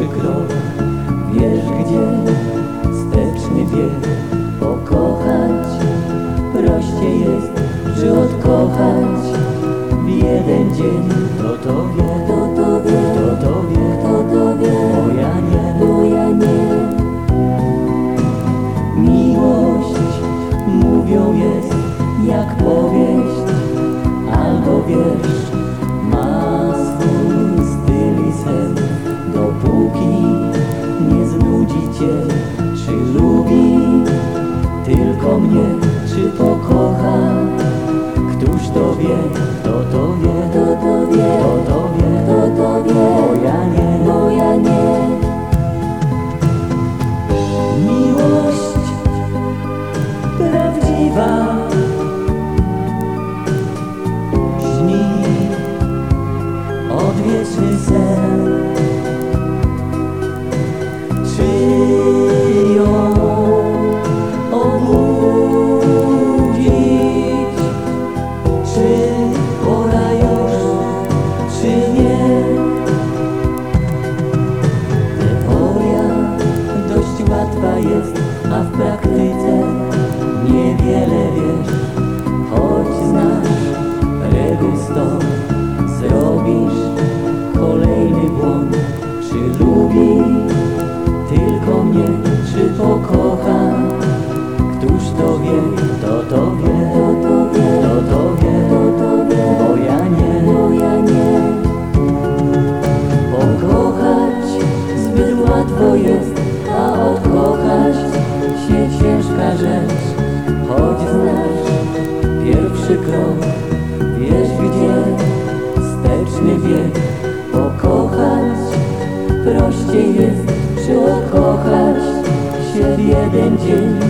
Wiesz gdzie wsteczny wiek Pokochać? Prościej jest Czy odkochać. W jeden dzień Kto to wie, kto to wie, kto to wie, kto to wie? Bo ja nie, bo ja nie. Miłość mówią jest jak powieść. Albo wiersz. Czy lubi tylko mnie lubi tylko mnie, czy pokocha? Któż to wie, kto to wie, Kto to wie, kto to wie, kto to wie, bo ja nie. bo ja nie. Pokochać zbyt łatwo jest, a odkochać się ciężka rzecz. Choć znasz pierwszy krok, wiesz prościej jest, czy odkochać się w jeden dzień.